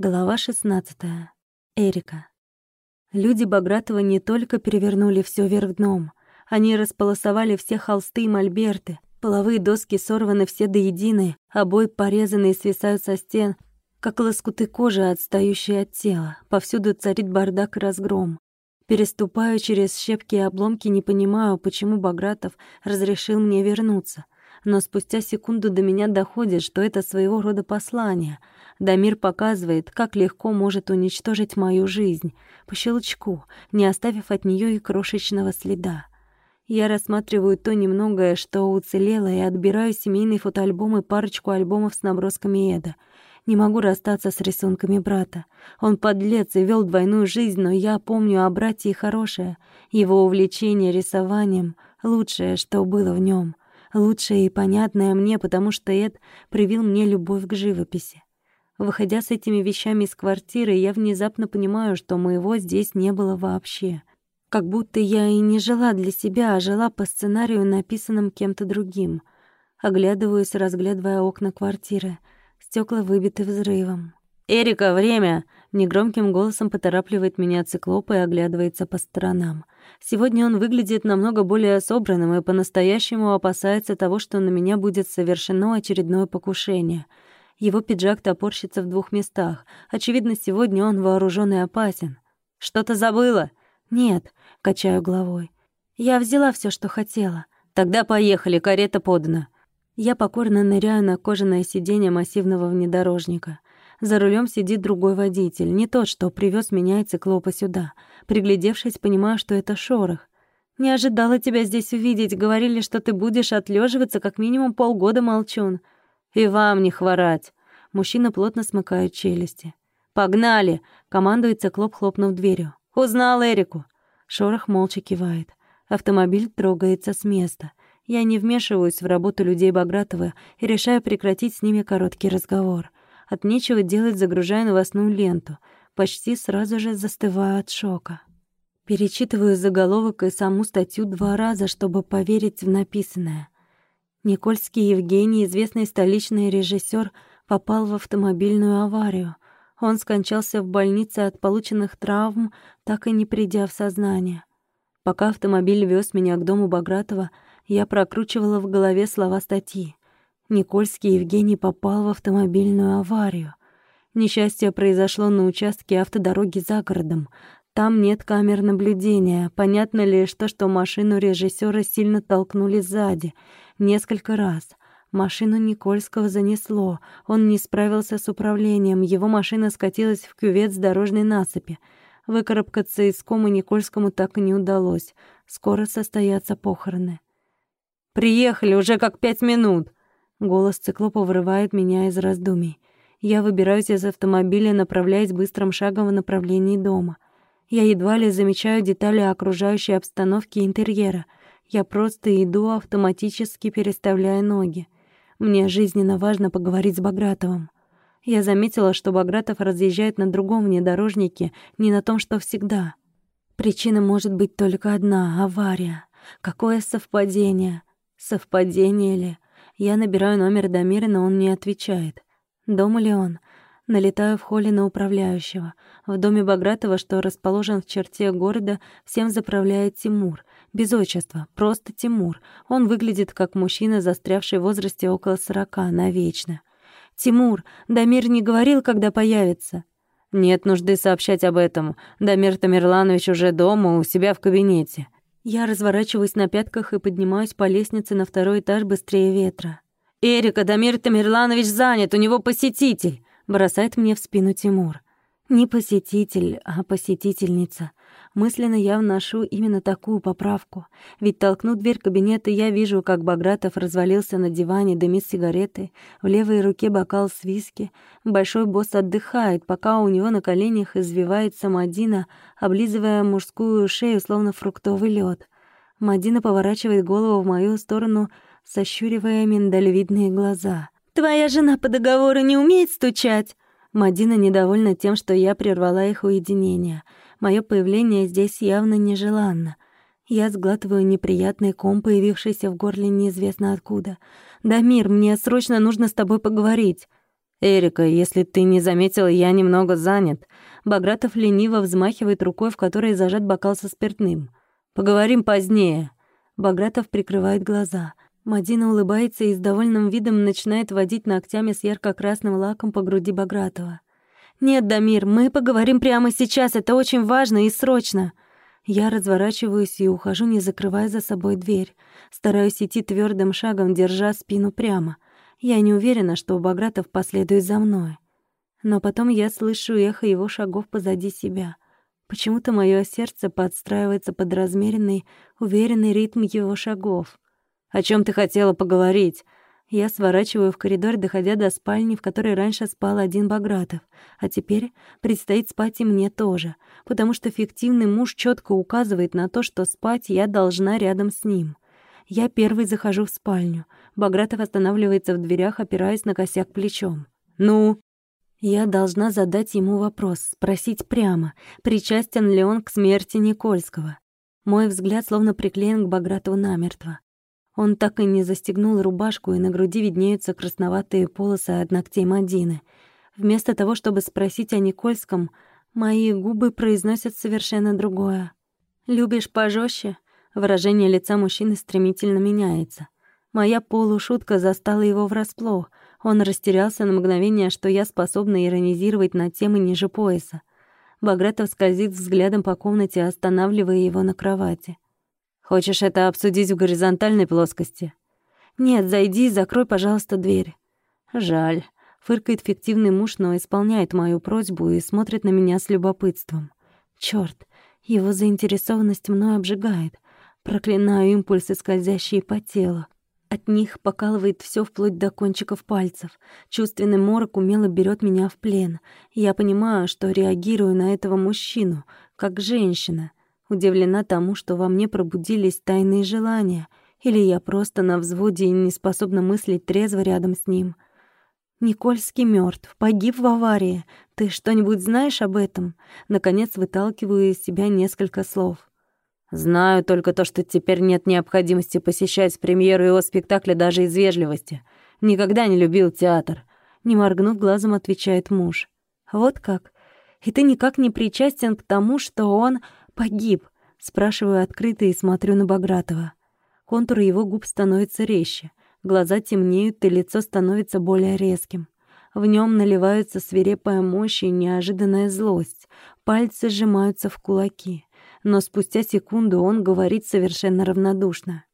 Глава 16. Эрика. Люди Багратова не только перевернули все вверх дном, они располосовали все холсты и мольберты, половые доски сорваны все до единой, обои порезаны и свисают со стен, как лоскуты кожи, отстающие от тела. Повсюду царит бардак и разгром. Переступаю через щепки и обломки, не понимаю, почему Багратов разрешил мне вернуться. Но спустя секунду до меня доходит, что это своего рода послание — Дамир показывает, как легко может уничтожить мою жизнь, по щелчку, не оставив от нее и крошечного следа. Я рассматриваю то немногое, что уцелело, и отбираю семейный фотоальбом и парочку альбомов с набросками Эда. Не могу расстаться с рисунками брата. Он подлец и вел двойную жизнь, но я помню о брате и хорошее. Его увлечение рисованием — лучшее, что было в нем, Лучшее и понятное мне, потому что Эд привил мне любовь к живописи. Выходя с этими вещами из квартиры, я внезапно понимаю, что моего здесь не было вообще. Как будто я и не жила для себя, а жила по сценарию, написанному кем-то другим. Оглядываюсь, разглядывая окна квартиры. Стекла выбиты взрывом. «Эрика, время!» — негромким голосом поторапливает меня циклоп и оглядывается по сторонам. Сегодня он выглядит намного более собранным и по-настоящему опасается того, что на меня будет совершено очередное покушение — его пиджак топорщится в двух местах. Очевидно, сегодня он вооружен и опасен. «Что-то забыла?» «Нет», — качаю головой. «Я взяла все, что хотела». «Тогда поехали, карета подана». Я покорно ныряю на кожаное сиденье массивного внедорожника. За рулем сидит другой водитель, не тот, что привез меня и циклопа сюда. Приглядевшись, понимаю, что это шорох. «Не ожидала тебя здесь увидеть. Говорили, что ты будешь отлеживаться как минимум полгода, молчун». «И вам не хворать!» Мужчина плотно смыкает челюсти. «Погнали!» — командует циклоп, хлопнув дверью. «Узнал Эрику!» Шорох молча кивает. Автомобиль трогается с места. Я не вмешиваюсь в работу людей Багратова и решаю прекратить с ними короткий разговор. От нечего делать загружаю новостную ленту. Почти сразу же застываю от шока. Перечитываю заголовок и саму статью два раза, чтобы поверить в написанное. Никольский Евгений, известный столичный режиссер, попал в автомобильную аварию. Он скончался в больнице от полученных травм, так и не придя в сознание. Пока автомобиль вез меня к дому Багратова, я прокручивала в голове слова статьи. Никольский Евгений попал в автомобильную аварию. Несчастье произошло на участке автодороги за городом. Там нет камер наблюдения. Понятно ли, что, что машину режиссера сильно толкнули сзади — Несколько раз. Машину Никольского занесло. Он не справился с управлением. Его машина скатилась в кювет с дорожной насыпи. Выкарабкаться из комы Никольскому так и не удалось. Скоро состоятся похороны. «Приехали, уже как пять минут!» Голос циклопа вырывает меня из раздумий. Я выбираюсь из автомобиля, направляясь быстрым шагом в направлении дома. Я едва ли замечаю детали окружающей обстановки интерьера — я просто иду, автоматически переставляя ноги. Мне жизненно важно поговорить с Багратовым. Я заметила, что Багратов разъезжает на другом внедорожнике, не на том, что всегда. Причина может быть только одна — авария. Какое совпадение? Совпадение ли? Я набираю номер Дамира, но он не отвечает. Дома ли он? Налетаю в холле на управляющего. В доме Багратова, что расположен в черте города, всем заправляет Тимур. Без отчества, просто Тимур. Он выглядит как мужчина, застрявший в возрасте около сорока, навечно. «Тимур, Дамир не говорил, когда появится?» «Нет нужды сообщать об этом. Дамир Тамерланович уже дома, у себя в кабинете». Я разворачиваюсь на пятках и поднимаюсь по лестнице на второй этаж быстрее ветра. «Эрика, Дамир Тамерланович занят, у него посетитель!» Бросает мне в спину Тимур. Не посетитель, а посетительница. Мысленно я вношу именно такую поправку. Ведь толкнув дверь кабинета, я вижу, как Багратов развалился на диване, дымит сигареты, в левой руке бокал с виски. Большой босс отдыхает, пока у него на коленях извивается Мадина, облизывая мужскую шею, словно фруктовый лед. Мадина поворачивает голову в мою сторону, сощуривая миндалевидные глаза. «Твоя жена по договору не умеет стучать?» Мадина недовольна тем, что я прервала их уединение — Мое появление здесь явно нежеланно. Я сглатываю неприятный ком, появившийся в горле неизвестно откуда. «Дамир, мне срочно нужно с тобой поговорить». «Эрика, если ты не заметила, я немного занят». Багратов лениво взмахивает рукой, в которой зажат бокал со спиртным. «Поговорим позднее». Багратов прикрывает глаза. Мадина улыбается и с довольным видом начинает водить ногтями с ярко-красным лаком по груди Багратова. «Нет, Дамир, мы поговорим прямо сейчас, это очень важно и срочно». Я разворачиваюсь и ухожу, не закрывая за собой дверь. Стараюсь идти твердым шагом, держа спину прямо. Я не уверена, что Багратов последует за мной. Но потом я слышу эхо его шагов позади себя. Почему-то мое сердце подстраивается под размеренный, уверенный ритм его шагов. «О чем ты хотела поговорить?» Я сворачиваю в коридор, доходя до спальни, в которой раньше спал один Багратов. А теперь предстоит спать и мне тоже, потому что фиктивный муж четко указывает на то, что спать я должна рядом с ним. Я первый захожу в спальню. Багратов останавливается в дверях, опираясь на косяк плечом. «Ну?» Я должна задать ему вопрос, спросить прямо, причастен ли он к смерти Никольского. Мой взгляд словно приклеен к Багратову намертво. Он так и не застегнул рубашку, и на груди виднеются красноватые полосы от ногтей Мадины. Вместо того, чтобы спросить о Никольском, мои губы произносят совершенно другое. «Любишь пожестче? Выражение лица мужчины стремительно меняется. Моя полушутка застала его врасплох. Он растерялся на мгновение, что я способна иронизировать над темой ниже пояса. Багратов скользит взглядом по комнате, останавливая его на кровати. Хочешь это обсудить в горизонтальной плоскости? Нет, зайди и закрой, пожалуйста, дверь. Жаль. Фыркает фиктивный муж, но исполняет мою просьбу и смотрит на меня с любопытством. Чёрт, его заинтересованность мной обжигает. Проклинаю импульсы, скользящие по телу. От них покалывает все вплоть до кончиков пальцев. Чувственный морок умело берет меня в плен. Я понимаю, что реагирую на этого мужчину, как женщина. Удивлена тому, что во мне пробудились тайные желания, или я просто на взводе и не способна мыслить трезво рядом с ним. Никольский мертв, погиб в аварии. Ты что-нибудь знаешь об этом? Наконец выталкиваю из себя несколько слов. Знаю только то, что теперь нет необходимости посещать премьеру его спектакля даже из вежливости. Никогда не любил театр. Не моргнув глазом, отвечает муж. Вот как? И ты никак не причастен к тому, что он «Погиб?» — спрашиваю открыто и смотрю на Багратова. Контур его губ становится резче, глаза темнеют, и лицо становится более резким. В нем наливаются свирепая мощь и неожиданная злость. Пальцы сжимаются в кулаки. Но спустя секунду он говорит совершенно равнодушно.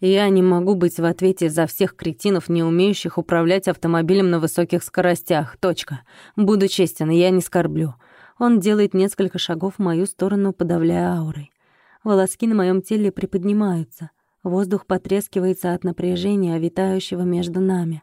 «Я не могу быть в ответе за всех кретинов, не умеющих управлять автомобилем на высоких скоростях. Точка. Буду честен, я не скорблю. Он делает несколько шагов в мою сторону, подавляя аурой. Волоски на моем теле приподнимаются. Воздух потрескивается от напряжения, витающего между нами.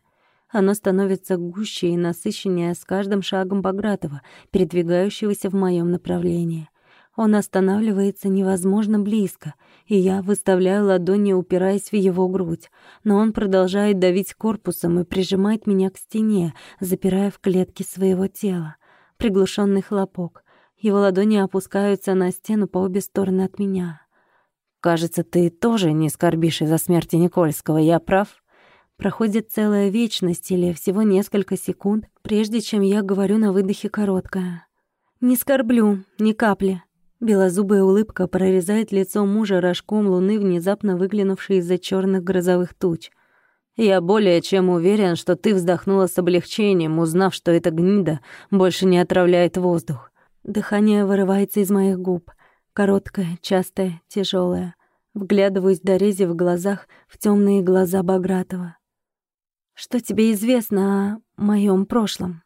Оно становится гуще и насыщеннее с каждым шагом Багратова, передвигающегося в моем направлении. Он останавливается невозможно близко, и я выставляю ладони, упираясь в его грудь. Но он продолжает давить корпусом и прижимает меня к стене, запирая в клетке своего тела приглушенный хлопок. Его ладони опускаются на стену по обе стороны от меня. «Кажется, ты тоже не скорбишь из-за смерти Никольского, я прав?» Проходит целая вечность или всего несколько секунд, прежде чем я говорю на выдохе короткое. «Не скорблю, ни капли». Белозубая улыбка прорезает лицо мужа рожком луны, внезапно выглянувшей из-за черных грозовых туч. Я более чем уверен, что ты вздохнула с облегчением, узнав, что эта гнида больше не отравляет воздух. Дыхание вырывается из моих губ. Короткое, частое, тяжелое. Вглядываюсь до рези в глазах, в темные глаза Багратова. «Что тебе известно о моем прошлом?»